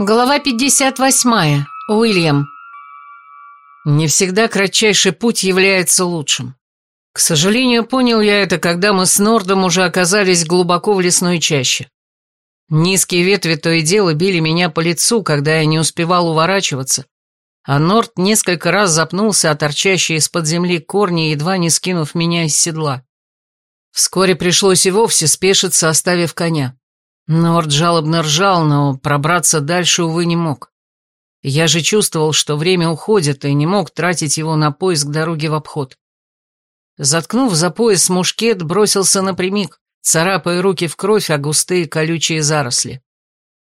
Глава 58. Уильям. Не всегда кратчайший путь является лучшим. К сожалению, понял я это, когда мы с Нордом уже оказались глубоко в лесной чаще. Низкие ветви то и дело били меня по лицу, когда я не успевал уворачиваться, а Норд несколько раз запнулся о торчащие из-под земли корни, едва не скинув меня из седла. Вскоре пришлось и вовсе спешиться, оставив коня. Норд жалобно ржал, но пробраться дальше, увы, не мог. Я же чувствовал, что время уходит, и не мог тратить его на поиск дороги в обход. Заткнув за пояс мушкет, бросился напрямик, царапая руки в кровь, а густые колючие заросли.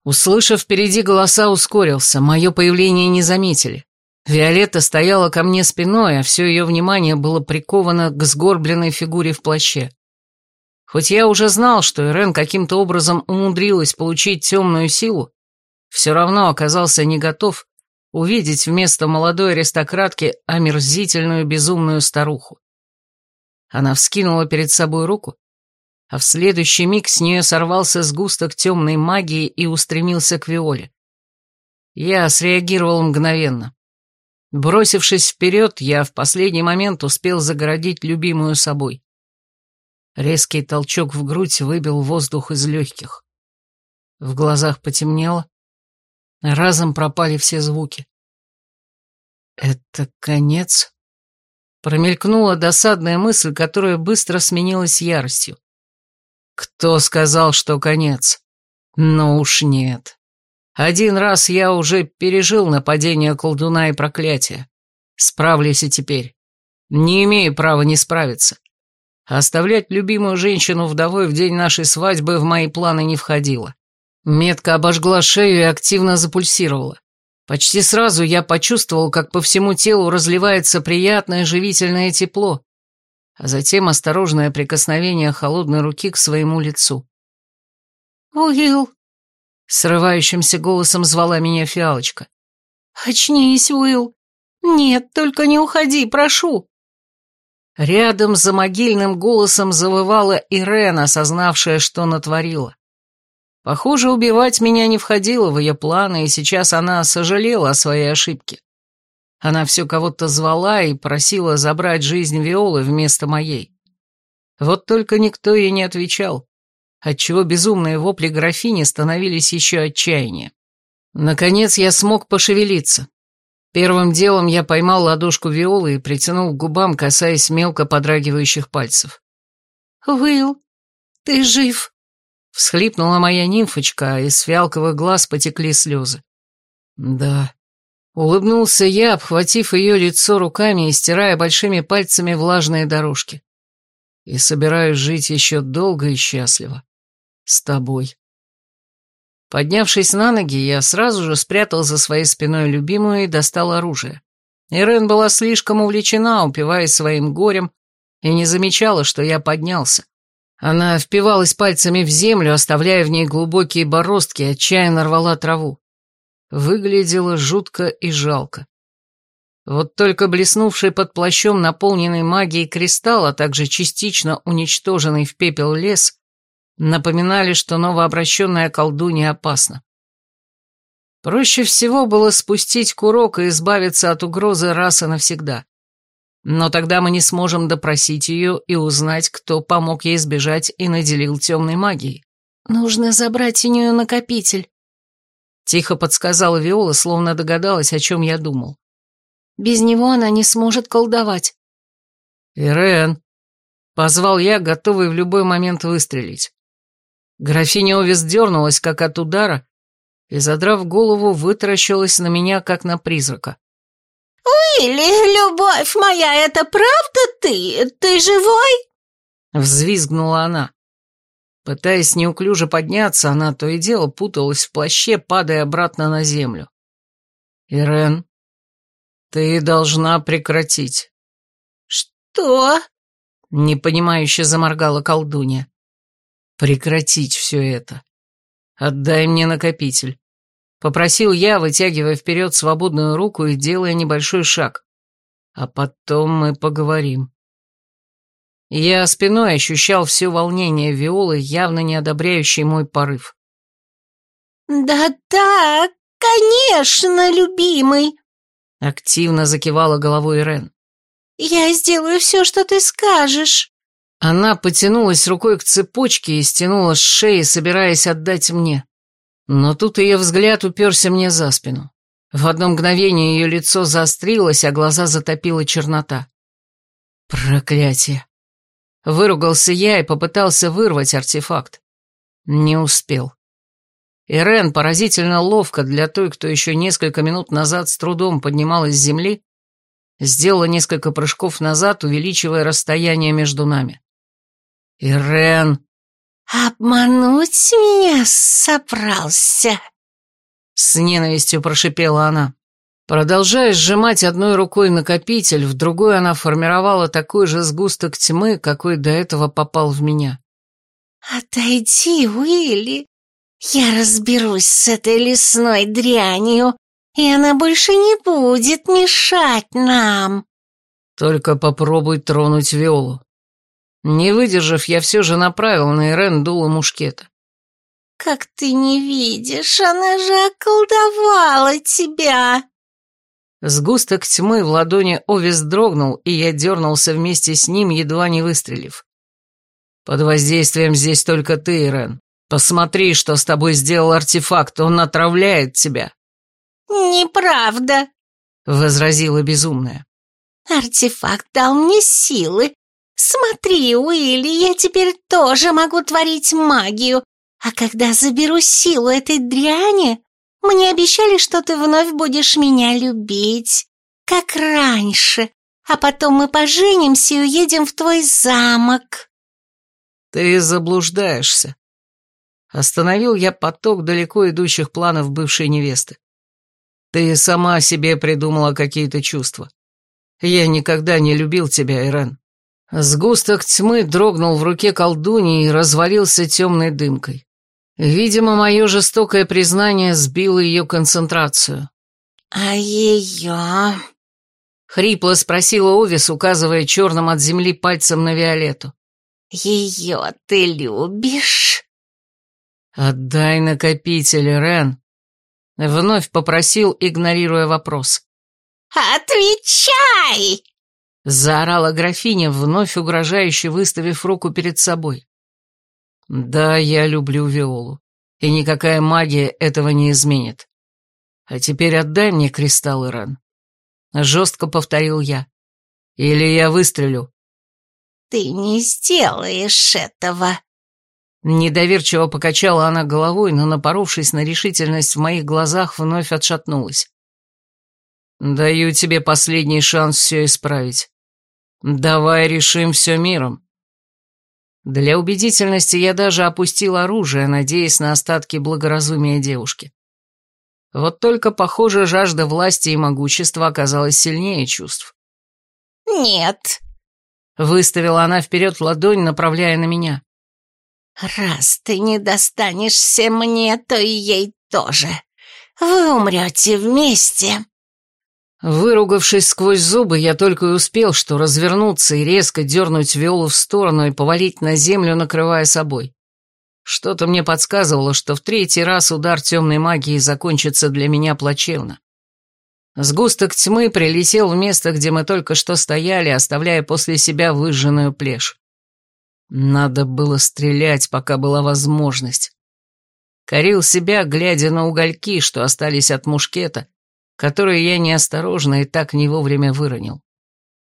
Услышав впереди голоса, ускорился, мое появление не заметили. Виолетта стояла ко мне спиной, а все ее внимание было приковано к сгорбленной фигуре в плаще. Хоть я уже знал, что Ирен каким-то образом умудрилась получить темную силу, все равно оказался не готов увидеть вместо молодой аристократки омерзительную безумную старуху. Она вскинула перед собой руку, а в следующий миг с нее сорвался сгусток темной магии и устремился к Виоле. Я среагировал мгновенно. Бросившись вперед, я в последний момент успел загородить любимую собой. Резкий толчок в грудь выбил воздух из легких. В глазах потемнело. Разом пропали все звуки. «Это конец?» Промелькнула досадная мысль, которая быстро сменилась яростью. «Кто сказал, что конец?» «Ну уж нет. Один раз я уже пережил нападение колдуна и проклятие. Справлюсь и теперь. Не имею права не справиться. Оставлять любимую женщину вдовой в день нашей свадьбы в мои планы не входило. Метка обожгла шею и активно запульсировала. Почти сразу я почувствовал, как по всему телу разливается приятное живительное тепло, а затем осторожное прикосновение холодной руки к своему лицу. «Уилл!» — срывающимся голосом звала меня фиалочка. «Очнись, Уилл! Нет, только не уходи, прошу!» Рядом за могильным голосом завывала Ирена, осознавшая, что натворила. Похоже, убивать меня не входило в ее планы, и сейчас она сожалела о своей ошибке. Она все кого-то звала и просила забрать жизнь Виолы вместо моей. Вот только никто ей не отвечал, отчего безумные вопли графини становились еще отчаяннее. Наконец я смог пошевелиться. Первым делом я поймал ладошку Виолы и притянул к губам, касаясь мелко подрагивающих пальцев. «Уилл, ты жив!» Всхлипнула моя нимфочка, а из фиалковых глаз потекли слезы. «Да». Улыбнулся я, обхватив ее лицо руками и стирая большими пальцами влажные дорожки. И собираюсь жить еще долго и счастливо. С тобой. Поднявшись на ноги, я сразу же спрятал за своей спиной любимую и достал оружие. Ирен была слишком увлечена, упиваясь своим горем, и не замечала, что я поднялся. Она впивалась пальцами в землю, оставляя в ней глубокие бороздки, отчаянно рвала траву. Выглядело жутко и жалко. Вот только блеснувший под плащом наполненный магией кристалл, а также частично уничтоженный в пепел лес, напоминали, что новообращенная колдунья опасна. Проще всего было спустить курок и избавиться от угрозы раз и навсегда. Но тогда мы не сможем допросить ее и узнать, кто помог ей сбежать и наделил темной магией. «Нужно забрать у нее накопитель», — тихо подсказала Виола, словно догадалась, о чем я думал. «Без него она не сможет колдовать». «Ирен», — позвал я, готовый в любой момент выстрелить. Графиня Овес дернулась, как от удара, и, задрав голову, вытаращилась на меня, как на призрака. «Уилли, любовь моя, это правда ты? Ты живой?» Взвизгнула она. Пытаясь неуклюже подняться, она то и дело путалась в плаще, падая обратно на землю. «Ирен, ты должна прекратить». «Что?» — непонимающе заморгала колдунья прекратить все это. Отдай мне накопитель. Попросил я, вытягивая вперед свободную руку и делая небольшой шаг. А потом мы поговорим. Я спиной ощущал все волнение Виолы, явно не одобряющей мой порыв. «Да-да, конечно, любимый!» Активно закивала головой Ирен. «Я сделаю все, что ты скажешь». Она потянулась рукой к цепочке и стянула с шеи, собираясь отдать мне. Но тут ее взгляд уперся мне за спину. В одно мгновение ее лицо заострилось, а глаза затопила чернота. Проклятие. Выругался я и попытался вырвать артефакт. Не успел. Ирен поразительно ловко для той, кто еще несколько минут назад с трудом поднималась с земли, сделала несколько прыжков назад, увеличивая расстояние между нами. «Ирен!» «Обмануть меня собрался?» С ненавистью прошипела она. Продолжая сжимать одной рукой накопитель, в другой она формировала такой же сгусток тьмы, какой до этого попал в меня. «Отойди, Уилли, я разберусь с этой лесной дрянью, и она больше не будет мешать нам». «Только попробуй тронуть Виолу». Не выдержав, я все же направил на Ирен дуло мушкета. «Как ты не видишь, она же околдовала тебя!» Сгусток тьмы в ладони Овис дрогнул, и я дернулся вместе с ним, едва не выстрелив. «Под воздействием здесь только ты, Ирен. Посмотри, что с тобой сделал артефакт, он отравляет тебя». «Неправда», — возразила безумная. «Артефакт дал мне силы, «Смотри, Уилли, я теперь тоже могу творить магию, а когда заберу силу этой дряни, мне обещали, что ты вновь будешь меня любить, как раньше, а потом мы поженимся и уедем в твой замок». «Ты заблуждаешься». Остановил я поток далеко идущих планов бывшей невесты. Ты сама себе придумала какие-то чувства. Я никогда не любил тебя, Ирен. Сгусток тьмы дрогнул в руке колдуньи и развалился темной дымкой. Видимо, мое жестокое признание сбило ее концентрацию. «А ее?» — хрипло спросила Овис, указывая черным от земли пальцем на Виолетту. «Ее ты любишь?» «Отдай накопитель, Рен», — вновь попросил, игнорируя вопрос. «Отвечай!» Заорала графиня, вновь угрожающе выставив руку перед собой. Да, я люблю Виолу, и никакая магия этого не изменит. А теперь отдай мне кристалл, Иран. Жестко повторил я. Или я выстрелю. Ты не сделаешь этого. Недоверчиво покачала она головой, но, напоровшись на решительность в моих глазах, вновь отшатнулась. «Даю тебе последний шанс все исправить. «Давай решим все миром». Для убедительности я даже опустил оружие, надеясь на остатки благоразумия девушки. Вот только, похоже, жажда власти и могущества оказалась сильнее чувств. «Нет», — выставила она вперед ладонь, направляя на меня. «Раз ты не достанешься мне, то и ей тоже. Вы умрете вместе». Выругавшись сквозь зубы, я только и успел, что развернуться и резко дернуть Виолу в сторону и повалить на землю, накрывая собой. Что-то мне подсказывало, что в третий раз удар темной магии закончится для меня плачевно. Сгусток тьмы прилетел в место, где мы только что стояли, оставляя после себя выжженную плешь. Надо было стрелять, пока была возможность. Корил себя, глядя на угольки, что остались от мушкета, которые я неосторожно и так не вовремя выронил.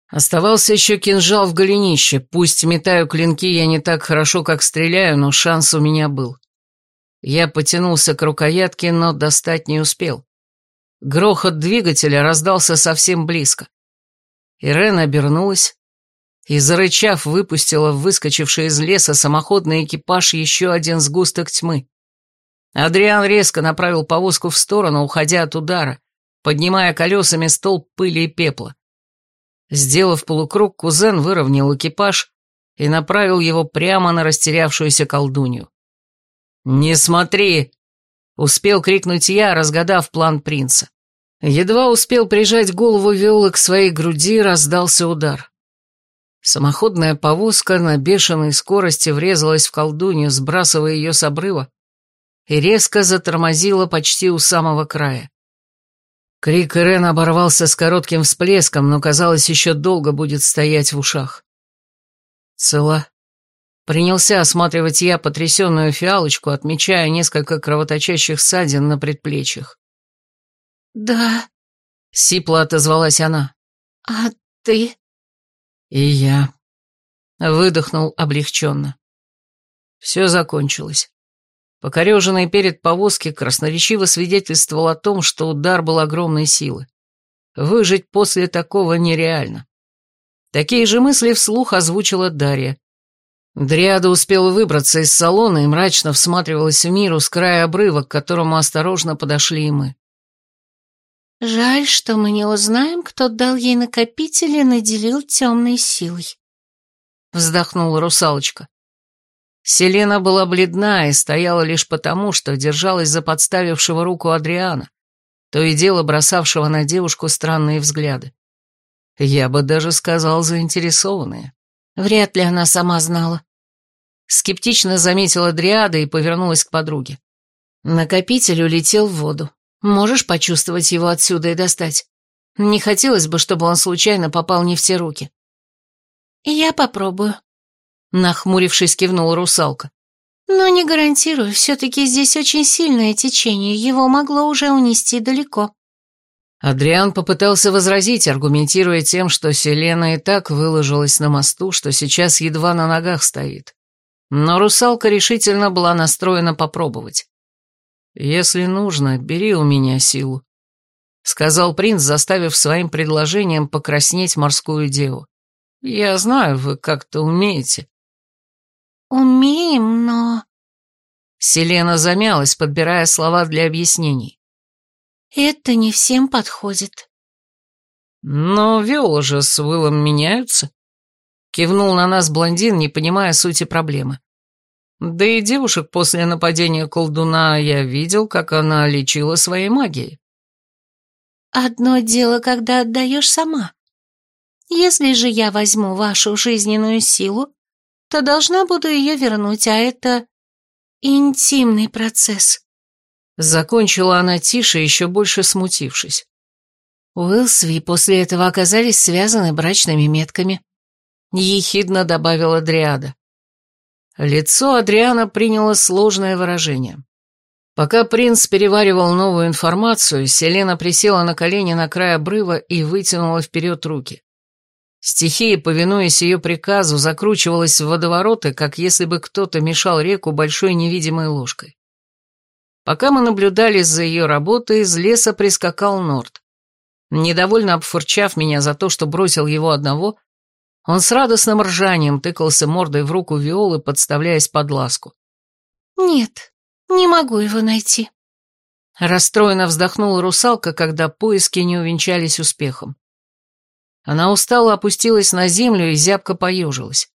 Оставался еще кинжал в голенище, пусть метаю клинки я не так хорошо, как стреляю, но шанс у меня был. Я потянулся к рукоятке, но достать не успел. Грохот двигателя раздался совсем близко. Ирен обернулась и, зарычав, выпустила в выскочивший из леса самоходный экипаж еще один сгусток тьмы. Адриан резко направил повозку в сторону, уходя от удара, поднимая колесами столб пыли и пепла. Сделав полукруг, кузен выровнял экипаж и направил его прямо на растерявшуюся колдунью. «Не смотри!» — успел крикнуть я, разгадав план принца. Едва успел прижать голову Виолы к своей груди, раздался удар. Самоходная повозка на бешеной скорости врезалась в колдунью, сбрасывая ее с обрыва, и резко затормозила почти у самого края. Крик Ирен оборвался с коротким всплеском, но, казалось, еще долго будет стоять в ушах. Цела. Принялся осматривать я потрясенную фиалочку, отмечая несколько кровоточащих ссадин на предплечьях. «Да», — сипло отозвалась она. «А ты?» «И я», — выдохнул облегченно. Все закончилось. Покореженный перед повозки красноречиво свидетельствовал о том, что удар был огромной силы. Выжить после такого нереально. Такие же мысли вслух озвучила Дарья. Дриада успела выбраться из салона и мрачно всматривалась в миру с края обрыва, к которому осторожно подошли и мы. «Жаль, что мы не узнаем, кто дал ей накопитель и наделил темной силой», — вздохнула русалочка. Селена была бледна и стояла лишь потому, что держалась за подставившего руку Адриана, то и дело бросавшего на девушку странные взгляды. Я бы даже сказал заинтересованные. Вряд ли она сама знала. Скептично заметила Дриада и повернулась к подруге. Накопитель улетел в воду. Можешь почувствовать его отсюда и достать? Не хотелось бы, чтобы он случайно попал не в те руки. Я попробую. Нахмурившись, кивнула русалка. «Но не гарантирую, все-таки здесь очень сильное течение, его могло уже унести далеко». Адриан попытался возразить, аргументируя тем, что Селена и так выложилась на мосту, что сейчас едва на ногах стоит. Но русалка решительно была настроена попробовать. «Если нужно, бери у меня силу», — сказал принц, заставив своим предложением покраснеть морскую деву. «Я знаю, вы как-то умеете». «Умеем, но...» Селена замялась, подбирая слова для объяснений. «Это не всем подходит». «Но Виола же с Уиллом меняются», — кивнул на нас блондин, не понимая сути проблемы. «Да и девушек после нападения колдуна я видел, как она лечила своей магией». «Одно дело, когда отдаешь сама. Если же я возьму вашу жизненную силу, то должна буду ее вернуть, а это интимный процесс. Закончила она тише, еще больше смутившись. Уилл с после этого оказались связаны брачными метками. Ехидно добавила Дриада. Лицо Адриана приняло сложное выражение. Пока принц переваривал новую информацию, Селена присела на колени на край обрыва и вытянула вперед руки. Стихия, повинуясь ее приказу, закручивалась в водовороты, как если бы кто-то мешал реку большой невидимой ложкой. Пока мы наблюдали за ее работой, из леса прискакал Норд. Недовольно обфырчав меня за то, что бросил его одного, он с радостным ржанием тыкался мордой в руку Виолы, подставляясь под ласку. «Нет, не могу его найти», — расстроенно вздохнула русалка, когда поиски не увенчались успехом. Она устало опустилась на землю и зябко поежилась.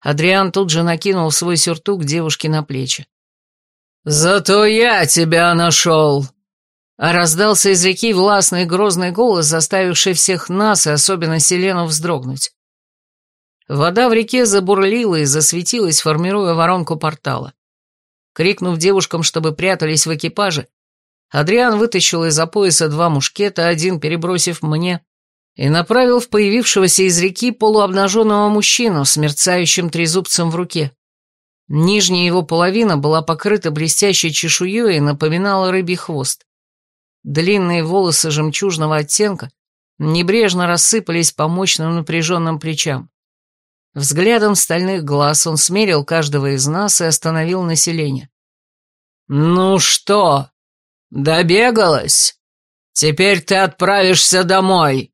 Адриан тут же накинул свой сюртук девушке на плечи. «Зато я тебя нашел!» А раздался из реки властный грозный голос, заставивший всех нас, и особенно Селену, вздрогнуть. Вода в реке забурлила и засветилась, формируя воронку портала. Крикнув девушкам, чтобы прятались в экипаже, Адриан вытащил из-за пояса два мушкета, один перебросив мне, и направил в появившегося из реки полуобнаженного мужчину с мерцающим трезубцем в руке. Нижняя его половина была покрыта блестящей чешуей и напоминала рыбий хвост. Длинные волосы жемчужного оттенка небрежно рассыпались по мощным напряженным плечам. Взглядом стальных глаз он смерил каждого из нас и остановил население. «Ну что, добегалась? Теперь ты отправишься домой!»